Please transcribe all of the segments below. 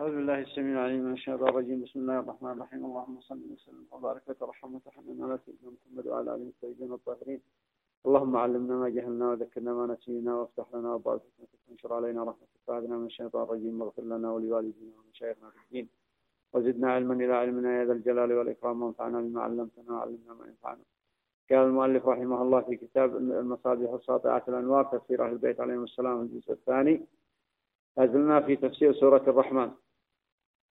أعوذ بالله السميع العليم من الشيطان الرجيم. بسم الله الرحمن الرحيم. اللهم صل وسلم وبارك وترحم وتحمل على سيدنا محمد وعلى آله الطيبين الطاهرين. اللهم علمنا ما جهلنا وذكرنا ما نسينا وافتح لنا حكمتك. وانشر علينا رحمتك. فاعذنا من الشيطان الرجيم. واغفر لنا ولوالدينا ومشايخنا في الدين وزدنا علما إلى علمنا يا ذا الجلال والإكرام. وانفعنا بما علمتنا وعلمنا ما ينفعنا. قال المؤلف رحمه الله في كتاب المصابيح الساطعات الأنوار تفسير أهل البيت عليهم السلام الجزء الثاني. أزلنا في تفسير سورة الرحمن.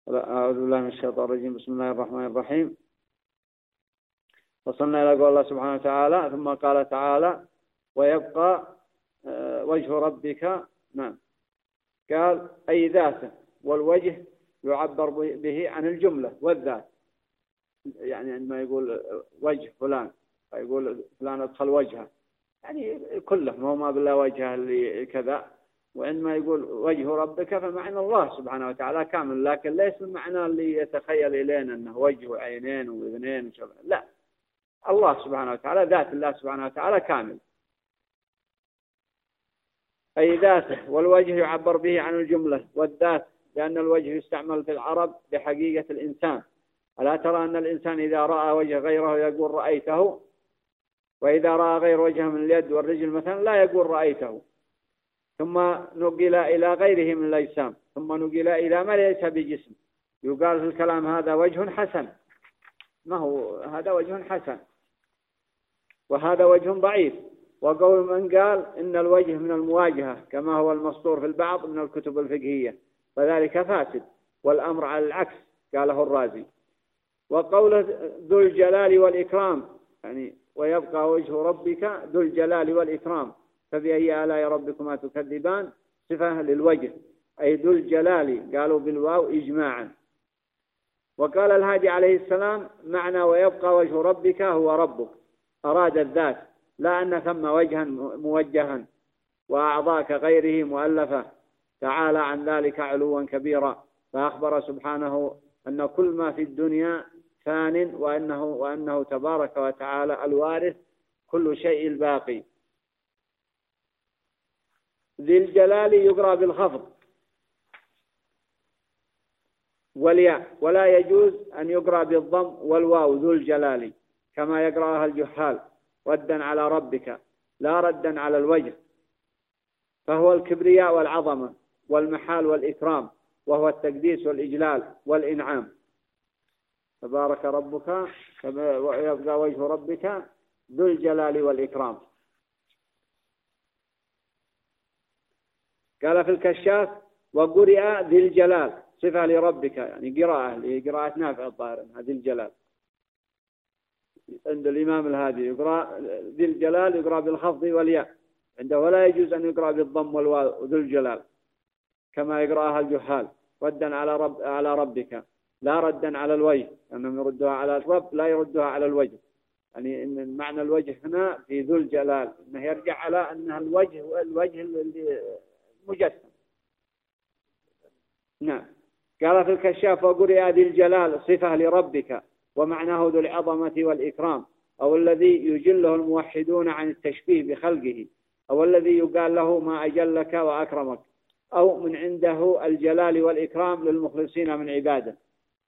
أعوذ بالله من الشيطان الرجيم. بسم الله الرحمن الرحيم. وصلنا إلى قول الله سبحانه وتعالى ثم قال تعالى ويبقى آه، وجه ربك. نعم. قال أي ذاته والوجه يعبر به عن الجملة والذات. يعني عندما يقول وجه فلان يقول فلان أدخل وجهه. يعني كله ما ما بالله وجهه اللي كذا. وعندما يقول وجه ربك فمعنى الله سبحانه وتعالى كامل لكن ليس المعنى اللي يتخيل إلينا أنه وجه وعينين وإذنين وشبه لا. الله سبحانه وتعالى ذات الله سبحانه وتعالى كامل. أي ذاته والوجه يعبر به عن الجملة والذات لأن الوجه يستعمل في العرب بحقيقة الإنسان. ألا ترى أن الإنسان إذا رأى وجه غيره يقول رأيته؟ وإذا رأى غير وجهه من اليد والرجل مثلا لا يقول رأيته. ثم نقل إلى غيره من الأجسام ثم نقل إلى ما ليس بجسم. يقال في الكلام هذا وجه حسن. ما هو؟ هذا وجه حسن. وهذا وجه ضعيف. وقول من قال إن الوجه من المواجهة كما هو المسطور في البعض من الكتب الفقهية. فذلك فاسد. والأمر على العكس قاله الرازي. وقول ذو الجلال والإكرام يعني ويبقى وجه ربك ذو الجلال والإكرام. فبأي آلاء ربكما تكذبان؟ صفة للوجه أي ذو الجلال قالوا بالواو إجماعا. وقال الهادي عليه السلام معنى ويبقى وجه ربك هو ربك. أراد الذات لا أن ثم وجها موجها. وأعضاء كغيره مؤلفة. تعالى عن ذلك علوا كبيرا. فأخبر سبحانه أن كل ما في الدنيا فان وأنه, وأنه تبارك وتعالى الوارث كل شيء الباقي. ذي الجلال يقرأ بالخفض. والياء ولا يجوز أن يقرأ بالضم والواو ذو الجلال كما يقرأها الجحال ردا على ربك لا ردا على الوجه. فهو الكبرياء والعظمة والمحال والإكرام وهو التقديس والإجلال والإنعام. تبارك ربك ويبقى وجه ربك ذو الجلال والإكرام. قال في الكشاف وقرئ ذي الجلال. صفة لربك يعني قراءة لقراءة نافع الظاهر هذه الجلال. عند الإمام الهادي يقرأ ذي الجلال يقرأ بالخفض والياء. عنده ولا يجوز أن يقرأ بالضم والواو ذو الجلال كما يقرأها الجحال ردا على رب على ربك. لا ردا على الوجه أنهم يردوها على الرب لا يردوها على الوجه. يعني إن معنى الوجه هنا في ذو الجلال أنه يرجع على أنها الوجه الوجه المجسم نعم. قال في الكشاف وقرئ ذي الجلال صفة لربك ومعناه ذو العظمة والإكرام أو الذي يجله الموحدون عن التشبيه بخلقه أو الذي يقال له ما أجلك وأكرمك أو من عنده الجلال والإكرام للمخلصين من عباده.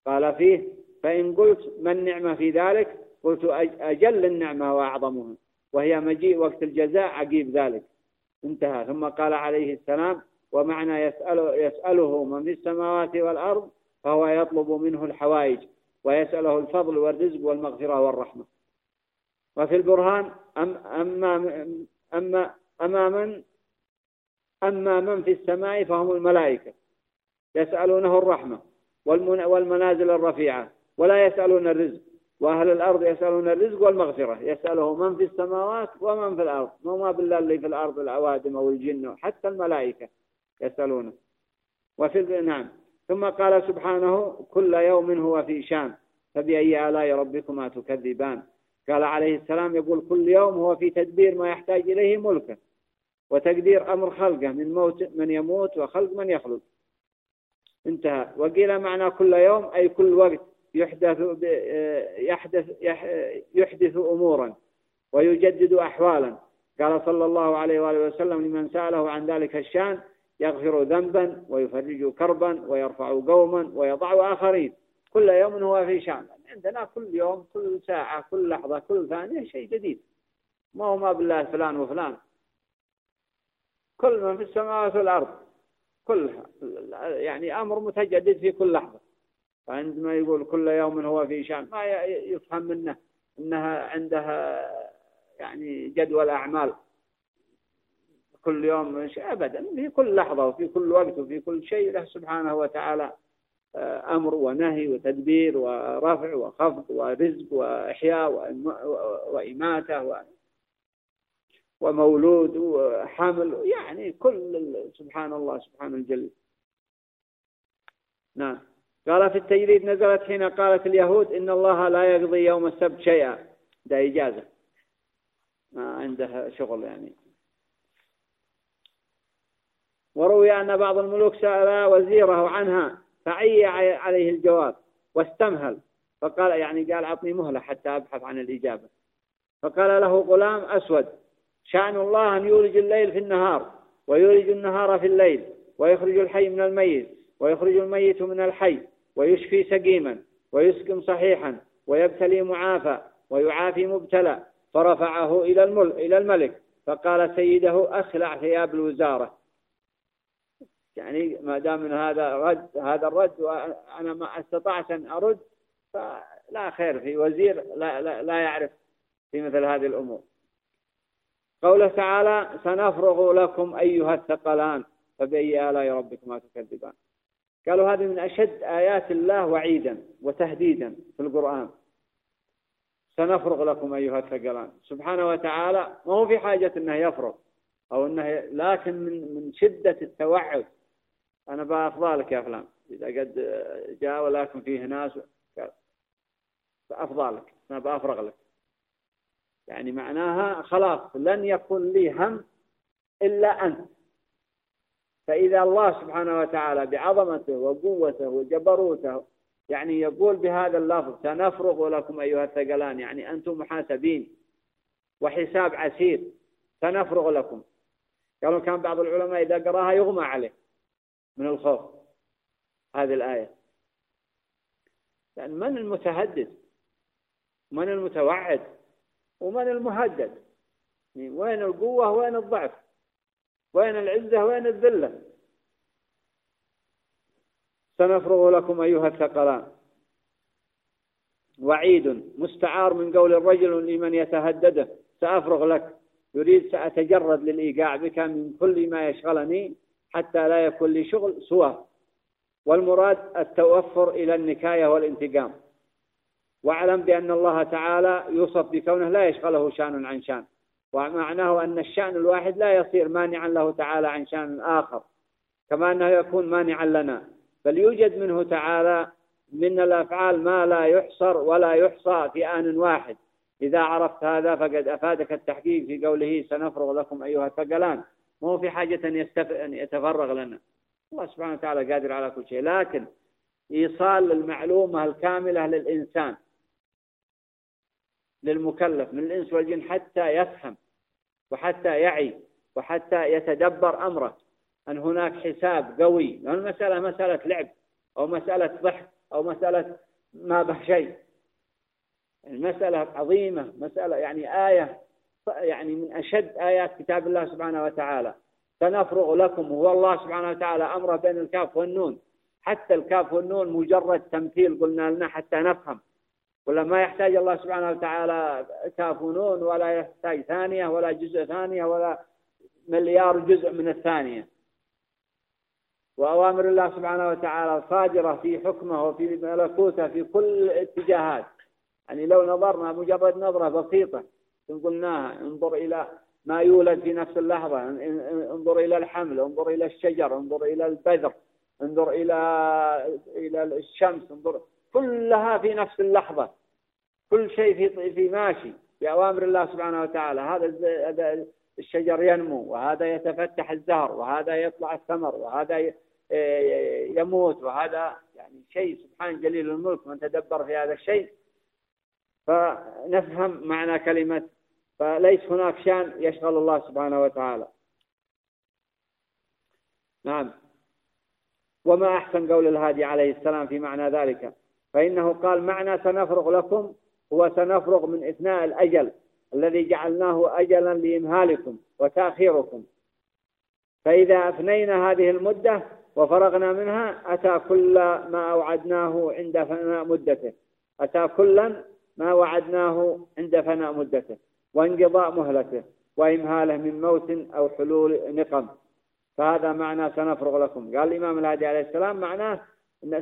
قال فيه فإن قلت ما النعمة في ذلك قلت أجل النعمة وأعظمها وهي مجيء وقت الجزاء عقيب ذلك. انتهى. ثم قال عليه السلام ومعنى يسأله, يسأله من في السماوات والأرض فهو يطلب منه الحوائج ويسأله الفضل والرزق والمغفرة والرحمة. وفي البرهان أم أما أما أما من أما من في السماء فهم الملائكة يسألونه الرحمة والمنازل الرفيعة ولا يسألون الرزق. وأهل الأرض يسألون الرزق والمغفرة. يسأله من في السماوات ومن في الأرض. ما بالله اللي في الأرض العوادم أو الجن حتى الملائكة يسألونه. وفي نعم. ثم قال سبحانه كل يوم هو في شان. فبأي آلاء ربكما تكذبان؟ قال عليه السلام يقول كل يوم هو في تدبير ما يحتاج إليه ملكه. وتقدير أمر خلقه من موت من يموت وخلق من يخلق. انتهى. وقيل معنى كل يوم أي كل وقت. يحدث يحدث يحدث أمورا ويجدد أحوالا. قال صلى الله عليه وآله وسلم لمن سأله عن ذلك الشأن يغفر ذنبا ويفرج كربا ويرفع قوما ويضع آخرين. كل يوم هو في شأن. عندنا كل يوم كل ساعة كل لحظة كل ثانية شيء جديد. ما هو ما بالله فلان وفلان. كل من في السماوات والأرض كلها يعني أمر متجدد في كل لحظة. فعندما يقول كل يوم هو في شأن ما يفهم منه أنها عندها يعني جدول أعمال. كل يوم أبدا في كل لحظة وفي كل وقت وفي كل شيء له سبحانه وتعالى آه، أمر ونهي وتدبير ورفع وخفض ورزق وإحياء وإماتة ومولود وحمل يعني كل سبحان الله سبحان الجليل. نعم. قال في التجريد نزلت حين قالت اليهود إن الله لا يقضي يوم السبت شيئا. ده إجازة. ما عنده شغل يعني. وروي أن بعض الملوك سأل وزيره عنها فعي عليه الجواب واستمهل. فقال يعني قال أعطني مهلة حتى أبحث عن الإجابة. فقال له غلام أسود شأن الله أن يولج الليل في النهار ويولج النهار في الليل ويخرج الحي من الميت ويخرج الميت من الحي. ويشفي سقيما ويسقم صحيحا ويبتلي معافى ويعافي مبتلى فرفعه إلى إلى الملك فقال سيده أخلع ثياب الوزارة. يعني ما دام من هذا رد هذا الرد وأنا ما استطعت أن أرد فلا خير في وزير لا, لا, لا يعرف في مثل هذه الأمور. قوله تعالى سنفرغ لكم أيها الثقلان فبأي آلاء ربكما تكذبان. قالوا هذه من أشد آيات الله وعيدا وتهديدا في القرآن. سنفرغ لكم أيها الثقلان. سبحانه وتعالى ما هو في حاجة أنه يفرغ أو أنه لكن من من شدة التوعد. أنا بأفضلك يا فلان. إذا قد جاء ولكن فيه ناس بأفضلك أنا بأفرغ لك. يعني معناها خلاص لن يكون لي هم إلا أنت. فإذا الله سبحانه وتعالى بعظمته وقوته وجبروته يعني يقول بهذا اللفظ سنفرغ لكم أيها الثقلان. يعني أنتم محاسبين وحساب عسير. سنفرغ لكم. قالوا كان بعض العلماء إذا قرأها يغمى عليه من الخوف هذه الآية. لأن من المتهدد؟ من المتوعد؟ ومن المهدد؟ وين القوة وين الضعف؟ وين العزة وين الذلة؟ سنفرغ لكم أيها الثقلان. وعيد مستعار من قول الرجل لمن يتهدده. سأفرغ لك. يريد سأتجرد للإيقاع بك من كل ما يشغلني حتى لا يكون لي شغل سوى والمراد التوفر إلى النكاية والانتقام. واعلم بأن الله تعالى يوصف بكونه لا يشغله شأن عن شأن. ومعناه أن الشأن الواحد لا يصير مانعا له تعالى عن شأن آخر كما أنه يكون مانعا لنا. بل يوجد منه تعالى من الأفعال ما لا يحصر ولا يحصى في آن واحد. إذا عرفت هذا فقد أفادك التحقيق في قوله سنفرغ لكم أيها الثقلان. مو في حاجة أن, يستف... أن يتفرغ لنا. الله سبحانه وتعالى قادر على كل شيء. لكن إيصال المعلومة الكاملة للإنسان للمكلف من الإنس والجن حتى يفهم وحتى يعي وحتى يتدبر أمره. أن هناك حساب قوي لأن المسألة مسألة لعب أو مسألة ضحك أو مسألة ما به شيء. المسألة عظيمة مسألة يعني آية يعني من أشد آيات كتاب الله سبحانه وتعالى. سنفرغ لكم هو الله سبحانه وتعالى أمره بين الكاف والنون. حتى الكاف والنون مجرد تمثيل قلنا لنا حتى نفهم. ولا ما يحتاج الله سبحانه وتعالى كاف ونون ولا يحتاج ثانية ولا جزء ثانية ولا مليار جزء من الثانية. وأوامر الله سبحانه وتعالى صادرة في حكمه وفي ملكوته في كل الاتجاهات. يعني لو نظرنا مجرد نظرة بسيطة قلناها انظر إلى ما يولد في نفس اللحظة انظر إلى الحمل انظر إلى الشجر انظر إلى البذر انظر إلى إلى الشمس انظر كلها في نفس اللحظة. كل شيء في في ماشي بأوامر الله سبحانه وتعالى. هذا الشجر ينمو وهذا يتفتح الزهر وهذا يطلع الثمر وهذا يموت وهذا يعني شيء سبحان جليل الملك من تدبر في هذا الشيء. فنفهم معنى كلمة فليس هناك شأن يشغل الله سبحانه وتعالى. نعم. وما أحسن قول الهادي عليه السلام في معنى ذلك؟ فإنه قال معنى سنفرغ لكم هو سنفرغ من إثناء الأجل الذي جعلناه أجلا لإمهالكم وتأخيركم. فإذا أفنينا هذه المدة وفرغنا منها أتى كل ما أوعدناه عند فناء مدته. أتى كلا ما وعدناه عند فناء مدته. وانقضاء مهلته وإمهاله من موت أو حلول نقم. فهذا معنى سنفرغ لكم. قال الإمام الهادي عليه السلام معناه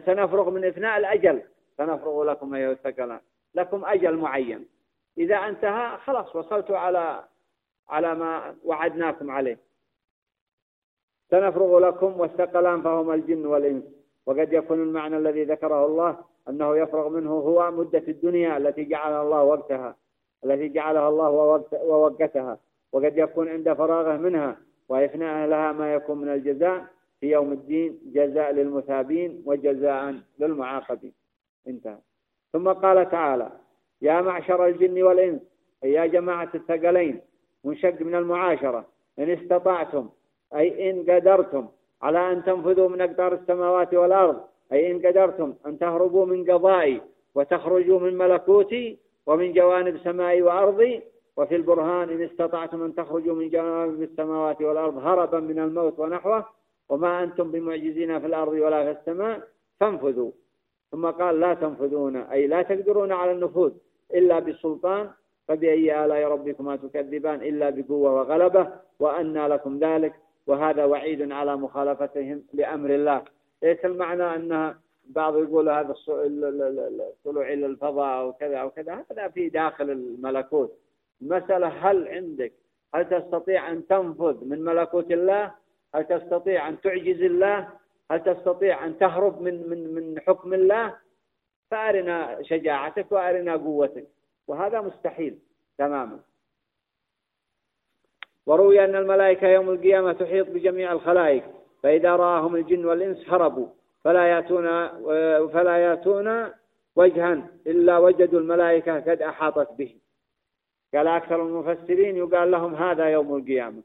سنفرغ من إثناء الأجل. سنفرغ لكم أيها الثقلان. لكم أجل معين. إذا انتهى خلاص وصلتوا على على ما وعدناكم عليه. سنفرغ لكم والثقلان فهما الجن والإنس. وقد يكون المعنى الذي ذكره الله أنه يفرغ منه هو مدة الدنيا التي جعلها الله وقتها التي جعلها الله ووقتها. وقد يكون عند فراغه منها وإفناء لها ما يكون من الجزاء في يوم الدين جزاء للمثابين وجزاء للمعاقبين. انتهى. ثم قال تعالى يا معشر الجن والإنس أي يا جماعة الثقلين منشق من المعاشرة إن استطعتم أي إن قدرتم على أن تنفذوا من أقدار السماوات والأرض أي إن قدرتم أن تهربوا من قضائي وتخرجوا من ملكوتي ومن جوانب سمائي وأرضي وفي البرهان إن استطعتم أن تخرجوا من جوانب السماوات والأرض هربا من الموت ونحوه وما أنتم بمعجزين في الأرض ولا في السماء فانفذوا. ثم قال لا تنفذون أي لا تقدرون على النفوذ إلا بسلطان فبأي آلاء ربكما تكذبان إلا بقوة وغلبة وأنى لكم ذلك وهذا وعيد على مخالفتهم لأمر الله. ليس المعنى أنها بعض يقول هذا الطلوع إلى الفضاء أو كذا أو كذا؟ هذا في داخل الملكوت. المسألة هل عندك؟ هل تستطيع أن تنفذ من ملكوت الله؟ هل تستطيع أن تعجز الله؟ هل تستطيع أن تهرب من من من حكم الله؟ فأرنا شجاعتك وأرنا قوتك. وهذا مستحيل تماما. وروي أن الملائكة يوم القيامة تحيط بجميع الخلائق. فإذا رآهم الجن والإنس هربوا. فلا يأتون فلا يأتون وجها إلا وجدوا الملائكة قد أحاطت به. قال أكثر المفسرين يقال لهم هذا يوم القيامة.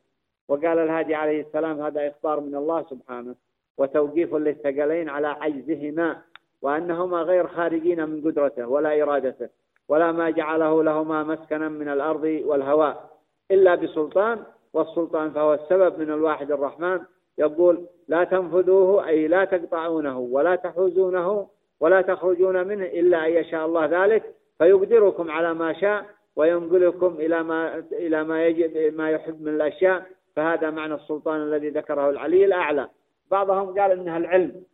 وقال الهادي عليه السلام هذا إخبار من الله سبحانه. وتوقيف للثقلين على عجزهما وأنهما غير خارجين من قدرته ولا إرادته ولا ما جعله لهما مسكنا من الأرض والهواء إلا بسلطان والسلطان فهو السبب من الواحد الرحمن يقول لا تنفذوه أي لا تقطعونه ولا تحوزونه ولا تخرجون منه إلا أن يشاء الله ذلك فيقدركم على ما شاء وينقلكم إلى ما إلى ما يجب ما يحب من الأشياء فهذا معنى السلطان الذي ذكره العلي الأعلى. بعضهم قال إنها العلم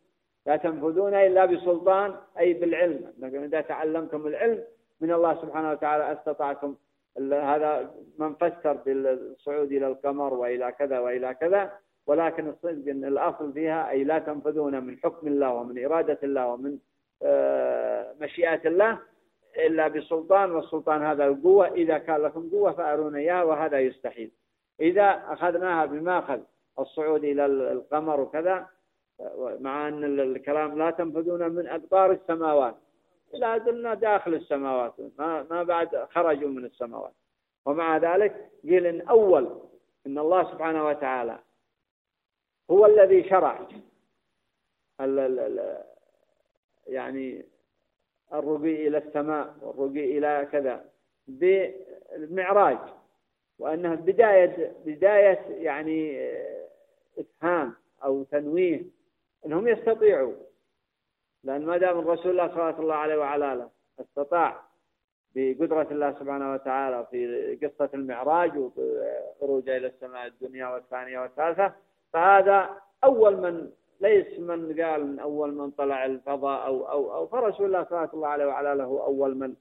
لا تنفذون إلا بسلطان أي بالعلم. إذا تعلمتم العلم من الله سبحانه وتعالى استطعتم هذا من فسر بالصعود إلى القمر وإلى كذا وإلى كذا. ولكن الصدق أن الأصل فيها أي لا تنفذون من حكم الله ومن إرادة الله ومن آه، مشيئة الله إلا بسلطان. والسلطان هذا القوة إذا كان لكم قوة فأرونا إياها وهذا يستحيل. إذا أخذناها بماخذ الصعود إلى القمر وكذا مع أن الكلام لا تنفذون من أقطار السماوات. لا زلنا داخل السماوات ما, ما بعد خرجوا من السماوات. ومع ذلك قيل إن أول إن الله سبحانه وتعالى هو الذي شرع يعني الرقي إلى السماء والرقي إلى كذا بالمعراج. وأنها بداية بداية يعني إفهام أو تنويه أنهم يستطيعوا لأن ما دام الرسول الله صلى الله عليه وعلى آله استطاع بقدرة الله سبحانه وتعالى في قصة المعراج وخروجه إلى السماء الدنيا والثانية والثالثة فهذا أول من ليس من قال من أول من طلع الفضاء أو أو أو فرسول الله صلى الله عليه وعلى آله أول من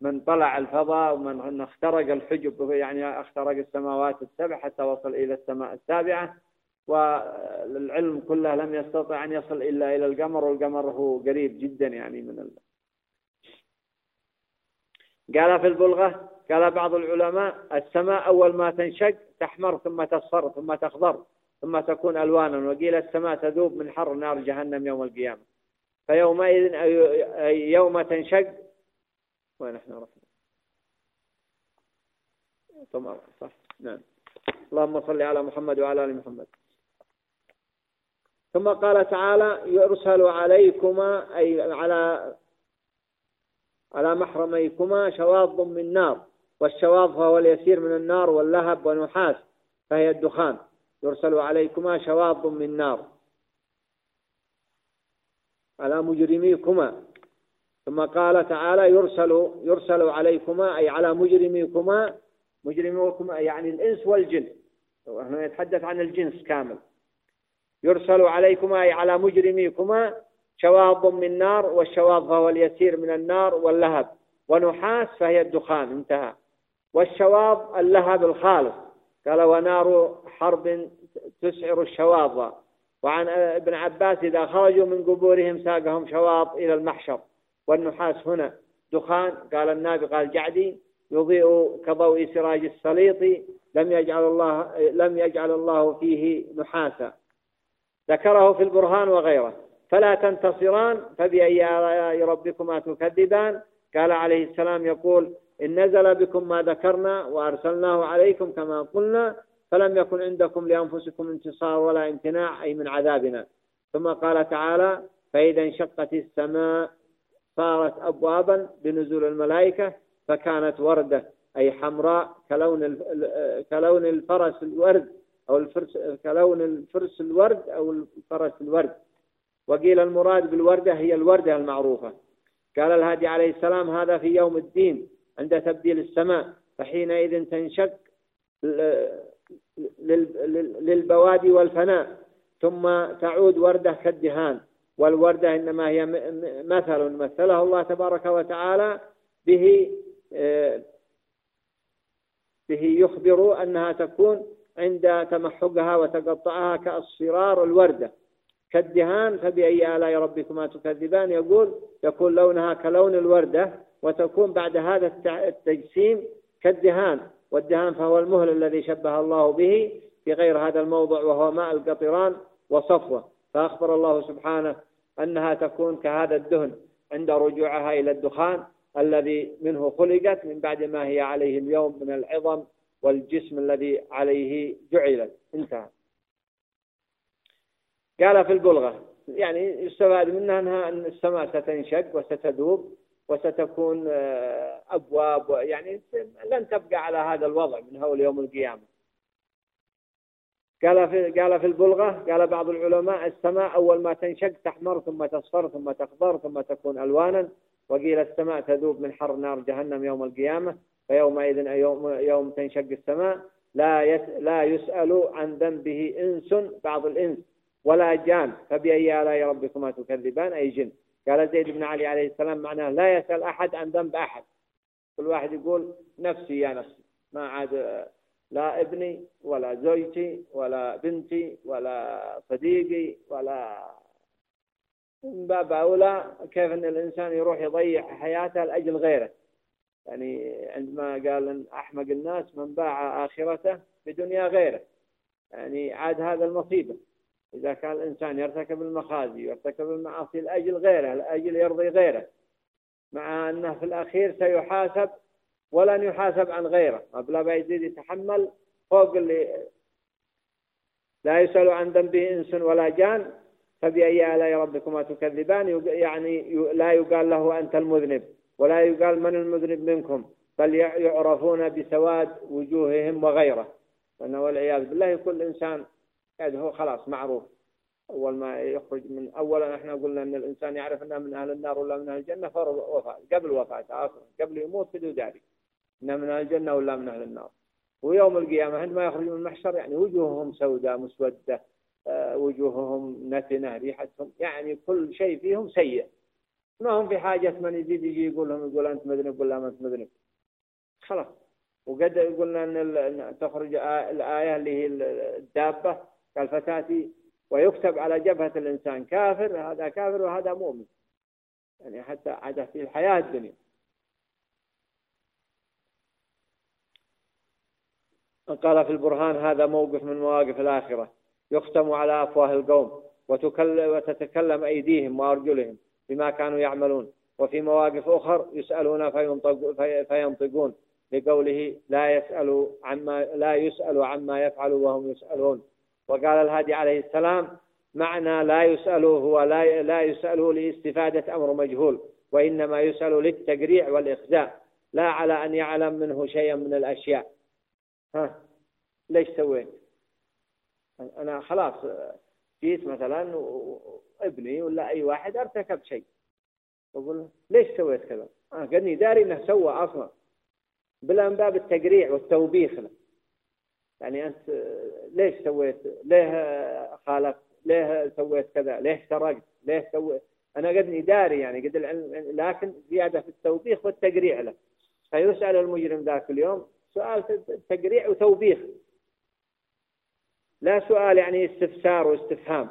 من طلع الفضاء ومن اخترق الحجب يعني اخترق السماوات السبع حتى وصل إلى السماء السابعة. والعلم كله لم يستطع أن يصل إلا إلى القمر والقمر هو قريب جدا يعني من الله قال في البلغة قال بعض العلماء السماء أول ما تنشق تحمر ثم تصفر ثم تخضر ثم تكون ألوانا وقيل السماء تذوب من حر نار جهنم يوم القيامة. فيومئذ يوم تنشق. وين إحنا رحنا؟ صح؟ نعم. اللهم صل على محمد وعلى آل محمد. ثم قال تعالى يرسل عليكما أي على على محرميكما شواظ من نار والشواظ فهو اليسير من النار واللهب ونحاس فهي الدخان. يرسل عليكما شواظ من نار. على مجرميكما. ثم قال تعالى يرسل يرسل عليكما أي على مجرميكما مجرميكما يعني الإنس والجن. هنا يتحدث عن الجنس كامل. يرسل عليكما أي على مجرميكما شواظ من نار والشواظ فهو اليسير من النار واللهب. ونحاس فهي الدخان انتهى. والشواظ اللهب الخالص. قال ونار حرب تسعر الشواظ. وعن ابن عباس إذا خرجوا من قبورهم ساقهم شواظ إلى المحشر. والنحاس هنا دخان قال النابي قال جعدي يضيء كضوء سراج السليط لم يجعل الله لم يجعل الله فيه نحاسا. ذكره في البرهان وغيره. فلا تنتصران فبأي آلاء ربكما تكذبان. قال عليه السلام يقول إن نزل بكم ما ذكرنا وأرسلناه عليكم كما قلنا فلم يكن عندكم لأنفسكم انتصار ولا امتناع أي من عذابنا. ثم قال تعالى فإذا انشقت السماء صارت أبوابا بنزول الملائكة فكانت وردة أي حمراء كلون كلون الفرس الورد. أو الفرس كلون الفرس الورد أو الفرس الورد. وقيل المراد بالوردة هي الوردة المعروفة. قال الهادي عليه السلام هذا في يوم الدين عند تبديل السماء فحينئذ تنشق للبوادي والفناء ثم تعود وردة كالدهان. والوردة إنما هي مثل مثله الله تبارك وتعالى به آه، به يخبر أنها تكون عند تمحقها وتقطعها كالصرار الوردة. كالدهان فبأي آلاء ربكما تكذبان؟ يقول يكون لونها كلون الوردة وتكون بعد هذا التجسيم كالدهان. والدهان فهو المهل الذي شبه الله به في غير هذا الموضع وهو ماء القطران وصفوة. فأخبر الله سبحانه أنها تكون كهذا الدهن عند رجوعها إلى الدخان الذي منه خلقت من بعد ما هي عليه اليوم من العظم والجسم الذي عليه جعلت. انتهى. قال في البلغة يعني يستفاد منها أنها أن السماء ستنشق وستذوب وستكون آه، أبواب يعني لن تبقى على هذا الوضع من هول يوم القيامة. قال في قال في البلغة قال بعض العلماء السماء أول ما تنشق تحمر ثم تصفر ثم تخضر ثم تكون ألوانا وقيل السماء تذوب من حر نار جهنم يوم القيامة. فيومئذ يوم, يوم تنشق السماء لا لا يسأل عن ذنبه إنس بعض الإنس ولا جان. فبأي آلاء ربكما تكذبان؟ أي جن. قال زيد بن علي عليه السلام معناه لا يسأل أحد عن ذنب أحد. كل واحد يقول نفسي يا نفسي. ما عاد لا ابني ولا زوجتي ولا بنتي ولا صديقي ولا من باب أولى كيف أن الإنسان يروح يضيع حياته لأجل غيره. يعني عندما قال أن أحمق الناس من باع آخرته بدنيا غيره. يعني عاد هذا المصيبة. إذا كان الإنسان يرتكب المخازي ويرتكب المعاصي لأجل غيره لأجل يرضي غيره مع أنه في الأخير سيحاسب ولن يحاسب عن غيره. بلا يزيد يتحمل فوق اللي لا يسأل عن ذنبه إنس ولا جان فبأي آلاء ربكما تكذبان؟ يعني لا يقال له أنت المذنب. ولا يقال من المذنب منكم بل يعرفون بسواد وجوههم وغيره. لأنه والعياذ بالله يكون الإنسان يعني هو خلاص معروف. أول ما يخرج من أولا إحنا قلنا أن الإنسان يعرف أنه من أهل النار ولا من أهل الجنة فرض وفاة. قبل وفاته أصلا قبل يموت بدون ذلك. إنه من أهل الجنة ولا من أهل النار. ويوم القيامة عندما يخرج من المحشر يعني وجوههم سوداء مسودة آه، وجوههم نتنة ريحتهم يعني كل شيء فيهم سيء. ما هم في حاجة من يزيد يجي يقول لهم يقول أنت مذنب ولا ما أنت مذنب خلاص. وقد قلنا أن تخرج الآية اللي هي الدابة كالفتاة ويكتب على جبهة الإنسان كافر هذا كافر وهذا مؤمن. يعني حتى عاد في الحياة الدنيا. قال في البرهان هذا موقف من مواقف الآخرة. يختم على أفواه القوم وتتكلم أيديهم وأرجلهم. بما كانوا يعملون. وفي مواقف أخر يسألون فينطقون لقوله لا يسأل عما لا يسأل عما يفعل وهم يسألون. وقال الهادي عليه السلام معنى لا يسأله هو لا لا يسأله لاستفادة أمر مجهول وإنما يسأل للتقريع والإخزاء لا على أن يعلم منه شيئا من الأشياء. ها ليش سويت؟ أنا خلاص جيت مثلا ابني ولا أي واحد ارتكب شيء. أقول ليش سويت كذا؟ آه قالني داري أنه سوى أصلا. بلا من باب التقريع والتوبيخ له. يعني أنت ليش سويت؟ ليه خالفت؟ ليه سويت كذا؟ ليه سرقت؟ ليه سويت؟ أنا قدني داري يعني قد العلم لكن زيادة في التوبيخ والتقريع له. فيسأل المجرم ذاك اليوم سؤال تقريع وتوبيخ. لا سؤال يعني استفسار واستفهام.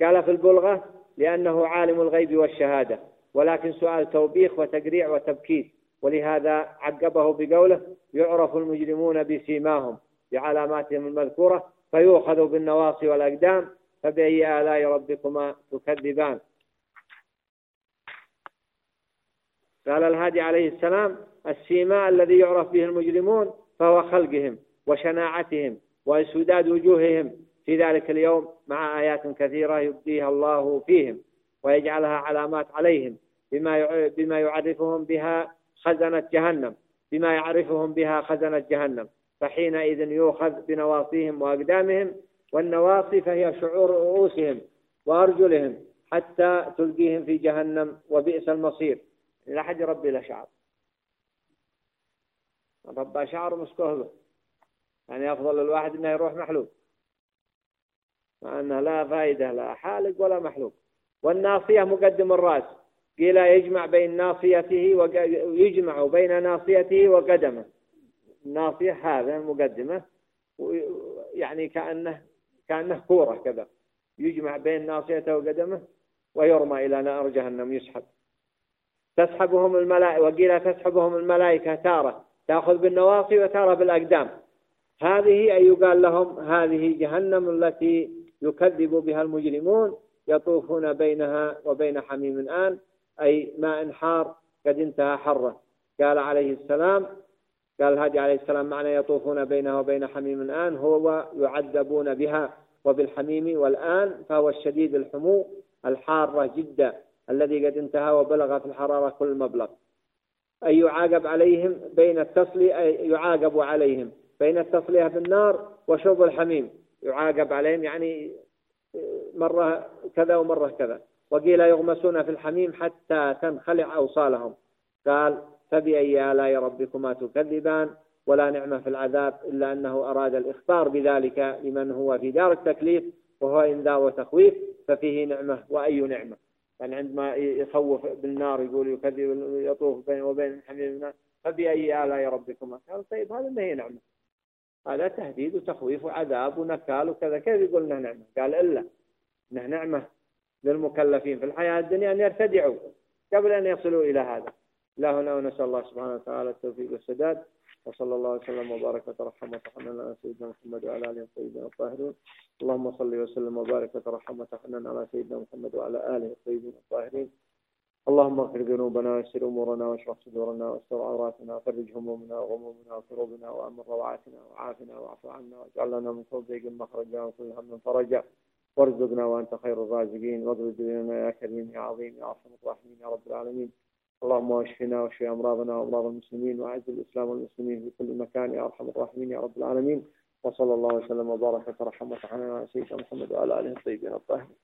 قال في البلغة لأنه عالم الغيب والشهادة ولكن سؤال توبيخ وتقريع وتبكيت ولهذا عقبه بقوله يعرف المجرمون بسيماهم بعلاماتهم المذكورة فيؤخذ بالنواصي والأقدام فبأي آلاء ربكما تكذبان. قال الهادي عليه السلام السيماء الذي يعرف به المجرمون فهو خلقهم وشناعتهم واسوداد وجوههم في ذلك اليوم مع آيات كثيرة يبديها الله فيهم ويجعلها علامات عليهم بما بما يعرفهم بها خزنة جهنم بما يعرفهم بها خزنة جهنم. فحينئذ يؤخذ بنواصيهم وأقدامهم والنواصي فهي شعور رؤوسهم وأرجلهم حتى تلقيهم في جهنم وبئس المصير. لا حد يربي له شعر. ربى شعر مسكوه يعني أفضل الواحد أنه يروح محلوق مع أنه لا فائدة لا حالق ولا محلوق والناصية مقدم الرأس. قيل يجمع بين ناصيته ويجمع بين ناصيته وقدمه. الناصية هذا المقدمة يعني كأنه كأنه كورة كذا. يجمع بين ناصيته وقدمه ويرمى إلى نار جهنم يسحب. تسحبهم الملائكة وقيل تسحبهم الملائكة تارة. تأخذ بالنواصي وتارة بالأقدام. هذه أي يقال لهم هذه جهنم التي يكذب بها المجرمون يطوفون بينها وبين حميم آن أي ماء حار قد انتهى حره. قال عليه السلام قال الهادي عليه السلام معنى يطوفون بينها وبين حميم الآن هو يعذبون بها. وبالحميم والآن فهو الشديد الحمو الحارة جدا الذي قد انتهى وبلغ في الحرارة كل مبلغ. أي يعاقب عليهم بين التصلي أي يعاقب عليهم. بين التصلية بالنار وشرب الحميم. يعاقب عليهم يعني مرة كذا ومرة كذا. وقيل يغمسون في الحميم حتى تنخلع أوصالهم. قال فبأي آلاء ربكما تكذبان؟ ولا نعمة في العذاب إلا أنه أراد الإخبار بذلك لمن هو في دار التكليف وهو إنذار وتخويف ففيه نعمة. وأي نعمة؟ يعني عندما يخوف بالنار يقول يكذب يطوف بين وبين الحميم. فبأي آلاء ربكما؟ قال طيب هذا ما هي نعمة. هذا تهديد وتخويف وعذاب ونكال وكذا. كيف يقول لنا نعمة؟ قال إلا إنه نعمة للمكلفين في الحياة الدنيا أن يرتدعوا قبل أن يصلوا إلى هذا. لا هنا ونسأل الله سبحانه وتعالى التوفيق والسداد. وصلى الله وسلم وبارك وترحم وتحنن على سيدنا محمد وعلى آله الطيبين الطاهرين. اللهم صل وسلم وبارك وترحم وتحنن على سيدنا محمد وعلى آله الطيبين الطاهرين. اللهم اغفر ذنوبنا ويسر أمورنا واشرح صدورنا واستر عوراتنا وفرج همومنا وغمومنا وكروبنا وأمن روعاتنا وعافنا واعف عنا واجعل لنا من كل مخرجا وكل هم فرجا. وارزقنا وأنت خير الرازقين. واغفر لنا يا كريم يا عظيم يا أرحم الراحمين يا رب العالمين. اللهم اشفنا واشف أمراضنا وأمراض المسلمين وأعز الإسلام والمسلمين في كل مكان يا أرحم الراحمين يا رب العالمين. وصلى الله وسلم وبارك وترحم وتحنن على سيدنا محمد وعلى آله الطيبين الطاهرين.